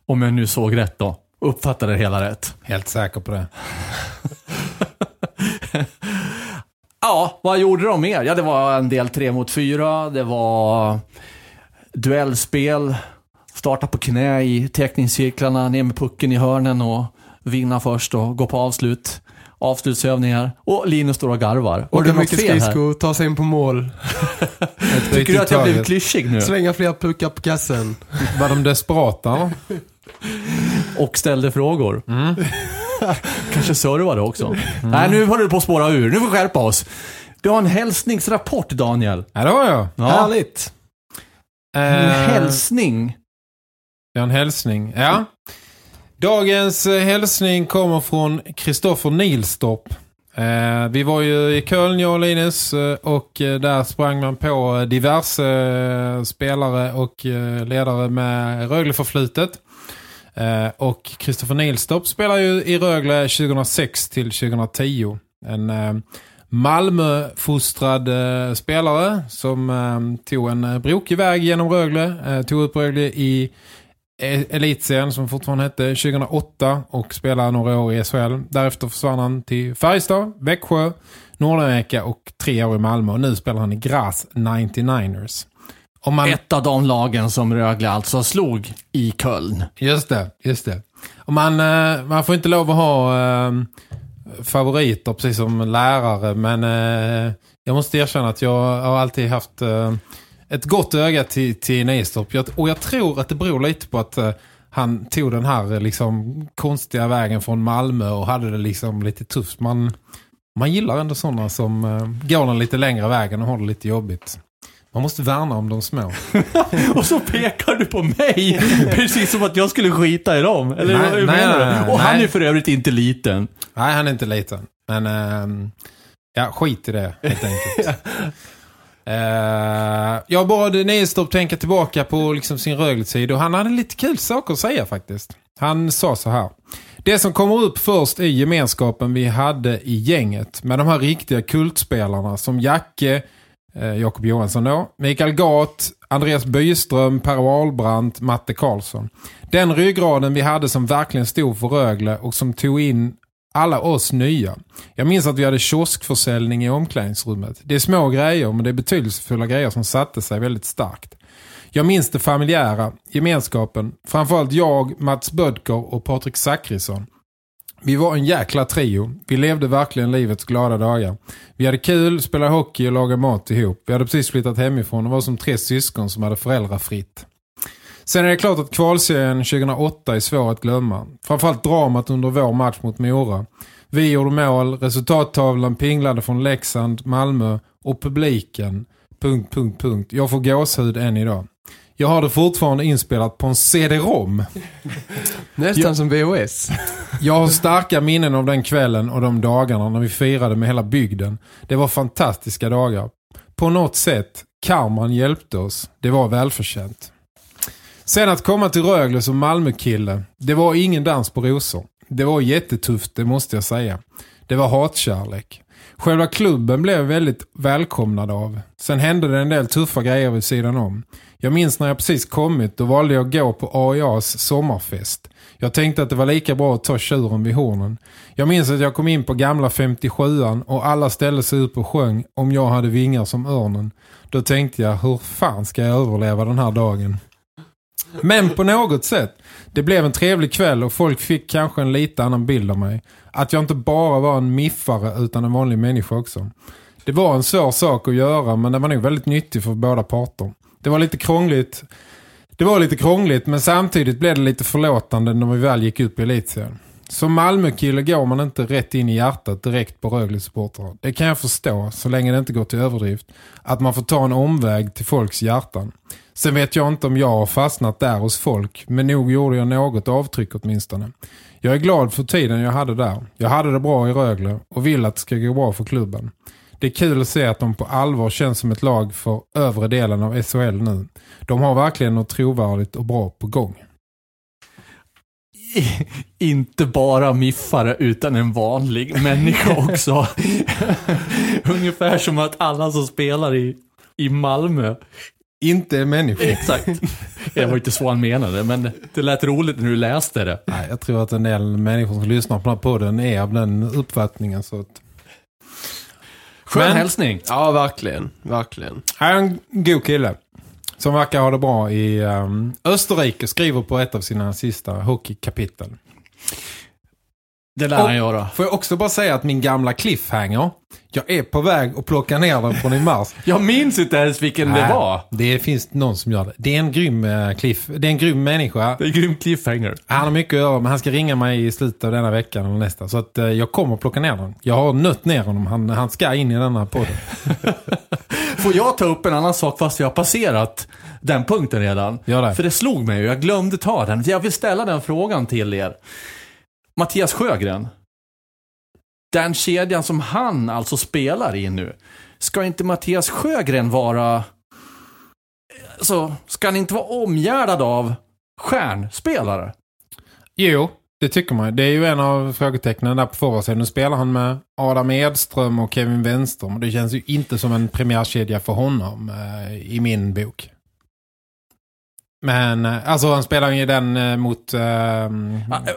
Speaker 4: Om jag nu såg rätt då. uppfattade det hela rätt.
Speaker 5: Helt säker på det.
Speaker 4: Ja, vad gjorde de mer? Ja, det var en del tre mot fyra. Det var duellspel. Starta på knä i teckningscirklarna, ner med pucken i hörnen och vinna först och gå på avslut. Avslutsövningar. Och Linus står och garvar.
Speaker 6: Och det mycket skridskor, ta sig in på mål.
Speaker 4: Tycker du att jag blev klyschig nu?
Speaker 6: Slänga fler puckar på kassen.
Speaker 5: Var de desperata?
Speaker 4: Och ställde frågor.
Speaker 5: Mm.
Speaker 4: Kanske servade också. Nej, nu håller du på att spåra ur. Nu får vi skärpa oss. Du har en hälsningsrapport, Daniel.
Speaker 5: Ja, det var jag.
Speaker 4: Ja.
Speaker 6: Härligt.
Speaker 4: En
Speaker 5: Eh,
Speaker 4: hälsning.
Speaker 5: Det är en hälsning. Ja. Dagens eh, hälsning kommer från Kristoffer Nilstopp. Eh, vi var ju i Köln, jag och Linus, eh, och eh, där sprang man på diverse spelare och ledare med Rögle-förflutet. Eh, och Kristoffer Nilstopp spelar ju i Rögle 2006 till 2010. En eh, Malmö-fostrad spelare som tog en brokig väg genom Rögle. Tog upp Rögle i Elitserien som fortfarande hette 2008 och spelade några år i SHL. Därefter försvann han till Färjestad, Växjö, Nordamerika och tre år i Malmö. Och nu spelar han i Graz 99ers. Om man...
Speaker 4: Ett av de lagen som Rögle alltså slog i Köln.
Speaker 5: Just det, just det. Och man, eh, man får inte lov att ha eh, favoriter precis som lärare. Men eh, jag måste erkänna att jag har alltid haft eh, ett gott öga till, till Nistorp. Jag, och jag tror att det beror lite på att eh, han tog den här eh, liksom, konstiga vägen från Malmö och hade det liksom lite tufft. Man, man gillar ändå sådana som eh, går den lite längre vägen och har det lite jobbigt. Man måste värna om de små.
Speaker 4: Och så pekar du på mig, precis som att jag skulle skita i dem. Eller
Speaker 5: Nej,
Speaker 4: vad
Speaker 5: nej,
Speaker 4: menar du?
Speaker 5: nej,
Speaker 4: Och han är för övrigt inte liten.
Speaker 5: Nej, han är inte liten. Men ehm, ja, skit i det helt enkelt. uh, jag bad Nistorp tänka tillbaka på liksom sin Rögle-tid och han hade lite kul saker att säga faktiskt. Han sa så här. Det som kommer upp först är gemenskapen vi hade i gänget med de här riktiga kultspelarna som Jacke, eh, Jakob Johansson då, Mikael Gat, Andreas Byström, Per Wahlbrandt, Matte Karlsson. Den ryggraden vi hade som verkligen stod för Rögle och som tog in alla oss nya. Jag minns att vi hade kioskförsäljning i omklädningsrummet. Det är små grejer men det är betydelsefulla grejer som satte sig väldigt starkt. Jag minns det familjära, gemenskapen, framförallt jag, Mats Bödker och Patrik Zackrisson. Vi var en jäkla trio. Vi levde verkligen livets glada dagar. Vi hade kul, spelade hockey och lagade mat ihop. Vi hade precis flyttat hemifrån och var som tre syskon som hade föräldrar fritt. Sen är det klart att kvalserien 2008 är svår att glömma. Framförallt dramat under vår match mot Mora. Vi gjorde mål, resultattavlan pinglade från Leksand, Malmö och publiken. Punkt, punkt, punkt. Jag får gåshud än idag. Jag har det fortfarande inspelat på en CD-ROM.
Speaker 6: Nästan som VOS.
Speaker 5: Jag har starka minnen av den kvällen och de dagarna när vi firade med hela bygden. Det var fantastiska dagar. På något sätt, karman hjälpte oss. Det var välförtjänt. Sen att komma till Rögle som Malmökille, det var ingen dans på rosor. Det var jättetufft, det måste jag säga. Det var hatkärlek. Själva klubben blev väldigt välkomnad av. Sen hände det en del tuffa grejer vid sidan om. Jag minns när jag precis kommit Då valde jag att gå på AIAs sommarfest. Jag tänkte att det var lika bra att ta tjuren vid hornen. Jag minns att jag kom in på gamla 57an och alla ställde sig upp och sjöng om jag hade vingar som örnen. Då tänkte jag, hur fan ska jag överleva den här dagen? Men på något sätt, det blev en trevlig kväll och folk fick kanske en lite annan bild av mig. Att jag inte bara var en miffare utan en vanlig människa också. Det var en svår sak att göra men den var nog väldigt nyttig för båda parter. Det var lite krångligt. Det var lite krångligt men samtidigt blev det lite förlåtande när vi väl gick upp i elitserien. Som Malmökille går man inte rätt in i hjärtat direkt på Rögle-supportrar. Det kan jag förstå, så länge det inte går till överdrift. Att man får ta en omväg till folks hjärtan. Sen vet jag inte om jag har fastnat där hos folk, men nog gjorde jag något avtryck åtminstone. Jag är glad för tiden jag hade där. Jag hade det bra i Rögle och vill att det ska gå bra för klubben. Det är kul att se att de på allvar känns som ett lag för övre delen av SHL nu. De har verkligen något trovärdigt och bra på gång.
Speaker 4: Inte bara miffare utan en vanlig människa också. Ungefär som att alla som spelar i, i Malmö
Speaker 5: inte är människor.
Speaker 4: Exakt. Det var inte så han menade, men det lät roligt när du läste det.
Speaker 5: Nej, jag tror att en del människor som lyssnar på den här podden är av den uppfattningen. Så att...
Speaker 4: Skön
Speaker 5: Men-
Speaker 4: hälsning.
Speaker 6: Ja, verkligen. Verkligen.
Speaker 5: Han är en god kille. Som verkar ha det bra i um, Österrike. Skriver på ett av sina sista hockeykapitel.
Speaker 4: Det lär
Speaker 5: Och-
Speaker 4: han göra.
Speaker 5: Får jag också bara säga att min gamla cliffhanger. Jag är på väg att plocka ner den från i mars.
Speaker 4: Jag minns inte ens vilken det
Speaker 5: Nej,
Speaker 4: var.
Speaker 5: Det finns någon som gör det. Det är en grym eh, cliff. Det är en grym människa.
Speaker 4: Det är en grym cliffhanger.
Speaker 5: Han har mycket att göra, men han ska ringa mig i slutet av denna veckan eller nästa. Så att eh, jag kommer att plocka ner den. Jag har nött ner honom. Han, han ska in i denna podden.
Speaker 4: Får jag ta upp en annan sak fast jag har passerat den punkten redan?
Speaker 5: Gör det.
Speaker 4: För det slog mig och jag glömde ta den. Jag vill ställa den frågan till er. Mattias Sjögren. Den kedjan som han alltså spelar i nu. Ska inte Mattias Sjögren vara... Så ska han inte vara omgärdad av stjärnspelare?
Speaker 5: Jo, det tycker man. Det är ju en av frågetecknen där på forwardsidan. Nu spelar han med Adam Edström och Kevin Wenström. Och det känns ju inte som en premiärkedja för honom eh, i min bok. Men eh, alltså han spelar ju den eh, mot... Eh,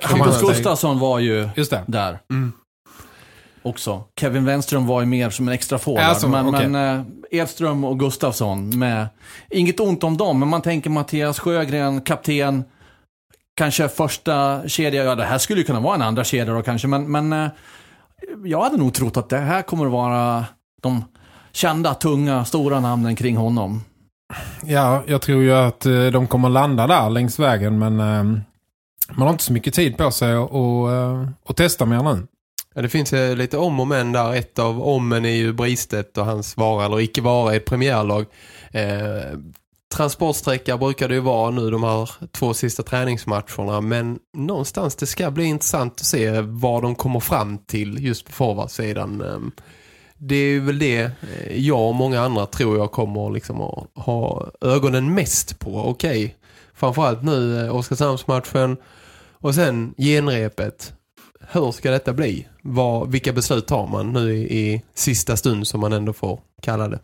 Speaker 4: Hampus. Gustafsson var ju
Speaker 5: Just det.
Speaker 4: där.
Speaker 6: Mm.
Speaker 4: Också. Kevin Wenström var ju mer som en extra forward.
Speaker 5: Alltså,
Speaker 4: men
Speaker 5: okej.
Speaker 4: men eh, Edström och Gustafsson med... Inget ont om dem, men man tänker Mattias Sjögren, kapten. Kanske första kedja. Ja, det här skulle ju kunna vara en andra kedja då kanske. Men, men eh, jag hade nog trott att det här kommer att vara de kända, tunga, stora namnen kring honom.
Speaker 5: Ja, jag tror ju att eh, de kommer landa där längs vägen. Men ehm, man har inte så mycket tid på sig att eh, att, testa mer nu.
Speaker 6: Ja, det finns lite om och men där. Ett av ommen är ju Bristet och hans vara eller icke vara i ett premiärlag. Eh, transportsträcka brukar det ju vara nu de här två sista träningsmatcherna. Men någonstans det ska bli intressant att se vad de kommer fram till just på forwardsidan. Eh, det är väl det eh, jag och många andra tror jag kommer liksom att ha ögonen mest på. Okej, framförallt nu eh, Oskarshamnsmatchen och sen genrepet hur ska detta bli? Vad, vilka beslut tar man nu i, i sista stund som man ändå får kalla det?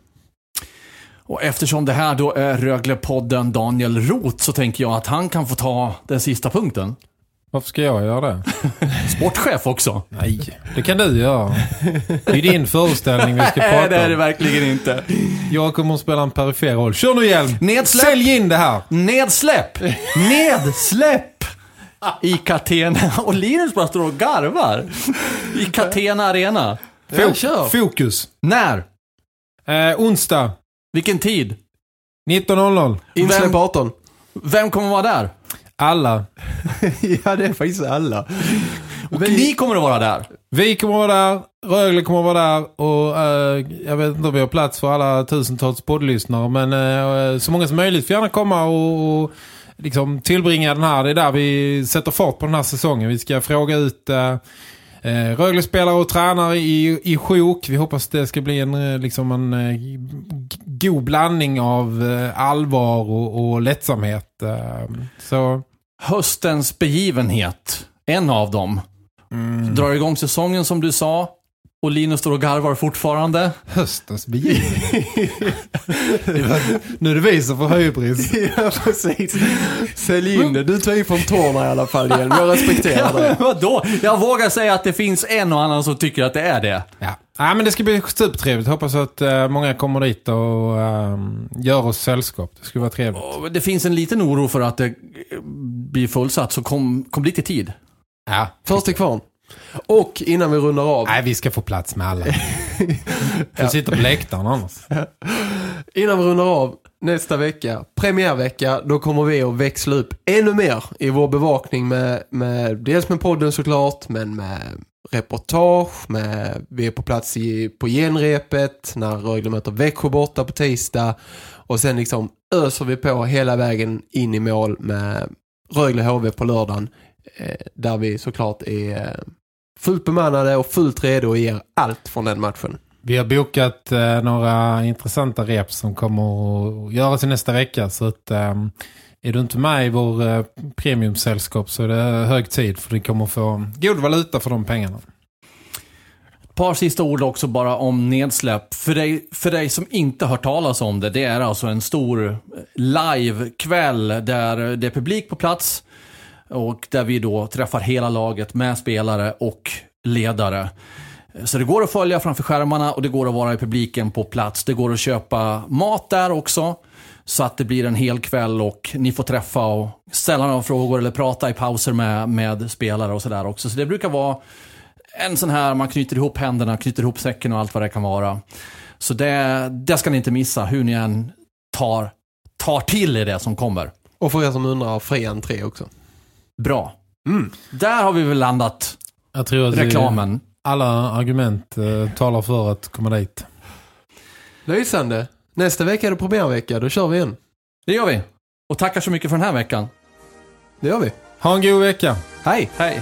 Speaker 4: Och eftersom det här då är Röglepodden Daniel Roth så tänker jag att han kan få ta den sista punkten.
Speaker 5: Varför ska jag göra det?
Speaker 4: Sportchef också.
Speaker 5: Nej, det kan du göra. Det är din föreställning vi ska
Speaker 4: Nej,
Speaker 5: prata
Speaker 4: det är det
Speaker 5: om.
Speaker 4: verkligen inte.
Speaker 5: Jag kommer att spela en perifer roll. Kör nu igen!
Speaker 4: Nedsläpp.
Speaker 5: Sälj in det här!
Speaker 4: Nedsläpp! Nedsläpp! I Catena. Och Linus bara står och garvar. I Catena Arena.
Speaker 5: Fo-
Speaker 6: kör.
Speaker 5: Fokus.
Speaker 4: När?
Speaker 5: Eh, onsdag,
Speaker 4: Vilken tid?
Speaker 5: 19.00.
Speaker 6: Insläpp
Speaker 4: Vem-
Speaker 6: 18.
Speaker 4: Vem kommer vara där?
Speaker 5: Alla.
Speaker 6: ja, det är faktiskt alla.
Speaker 4: Och ni kommer att vara där.
Speaker 5: Vi kommer att vara där, Rögle kommer att vara där och eh, jag vet inte om vi har plats för alla tusentals poddlyssnare men eh, så många som möjligt får gärna komma och, och liksom tillbringa den här. Det är där vi sätter fart på den här säsongen. Vi ska fråga ut eh, eh, Rögle-spelare och tränare i, i sjok. Vi hoppas det ska bli en, eh, liksom en eh, god blandning av eh, allvar och, och lättsamhet. Så...
Speaker 4: Höstens begivenhet. En av dem. Drar igång säsongen som du sa. Och Linus står och garvar fortfarande.
Speaker 5: Höstens begivenhet. nu är det vi som får höjpris.
Speaker 6: ja, precis. Sälj in det. Du tar in från tårna i alla fall igen. Jag respekterar det.
Speaker 4: Vadå? Jag vågar säga att det finns en och annan som tycker att det är det.
Speaker 5: Ja. ja, men det ska bli supertrevligt. Hoppas att eh, många kommer dit och ehm, gör oss sällskap. Det skulle vara trevligt.
Speaker 4: Det finns en liten oro för att det blir fullsatt, så kom, kom dit i tid.
Speaker 5: Ja.
Speaker 6: Först till kvarn. Och innan vi rundar av.
Speaker 5: Nej, vi ska få plats med alla. Du sitter på läktaren annars.
Speaker 6: Innan vi rundar av nästa vecka, premiärvecka, då kommer vi att växla upp ännu mer i vår bevakning med, med dels med podden såklart, men med reportage, med, vi är på plats i, på genrepet när Rögle möter Växjö borta på tisdag och sen liksom öser vi på hela vägen in i mål med Rögle HV på lördagen där vi såklart är eh, fullt bemannade och fullt redo och ger allt från den matchen.
Speaker 5: Vi har bokat eh, några intressanta rep som kommer att göras i nästa vecka. Så att, ehm, är du inte med i vår eh, premiumsällskap så är det hög tid för du kommer få god valuta för de pengarna.
Speaker 4: par sista ord också bara om nedsläpp. För dig, för dig som inte hört talas om det, det är alltså en stor live-kväll där det är publik på plats och där vi då träffar hela laget med spelare och ledare. Så det går att följa framför skärmarna och det går att vara i publiken på plats. Det går att köpa mat där också. Så att det blir en hel kväll och ni får träffa och ställa några frågor eller prata i pauser med, med spelare och sådär också. Så det brukar vara en sån här, man knyter ihop händerna, knyter ihop säcken och allt vad det kan vara. Så det, det ska ni inte missa, hur ni än tar, tar till er det som kommer.
Speaker 6: Och för er som undrar, fri entré också.
Speaker 4: Bra. Där har vi väl landat
Speaker 5: Jag tror att
Speaker 4: reklamen.
Speaker 5: alla argument eh, talar för att komma dit.
Speaker 6: Lysande. Nästa vecka är det premiärvecka, då kör vi igen.
Speaker 4: Det gör vi. Och tackar så mycket för den här veckan.
Speaker 6: Det gör vi.
Speaker 5: Ha en god vecka.
Speaker 6: Hej!
Speaker 4: Hej.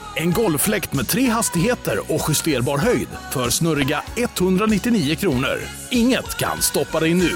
Speaker 9: En golffläkt med tre hastigheter och justerbar höjd för snurriga 199 kronor. Inget kan stoppa dig nu.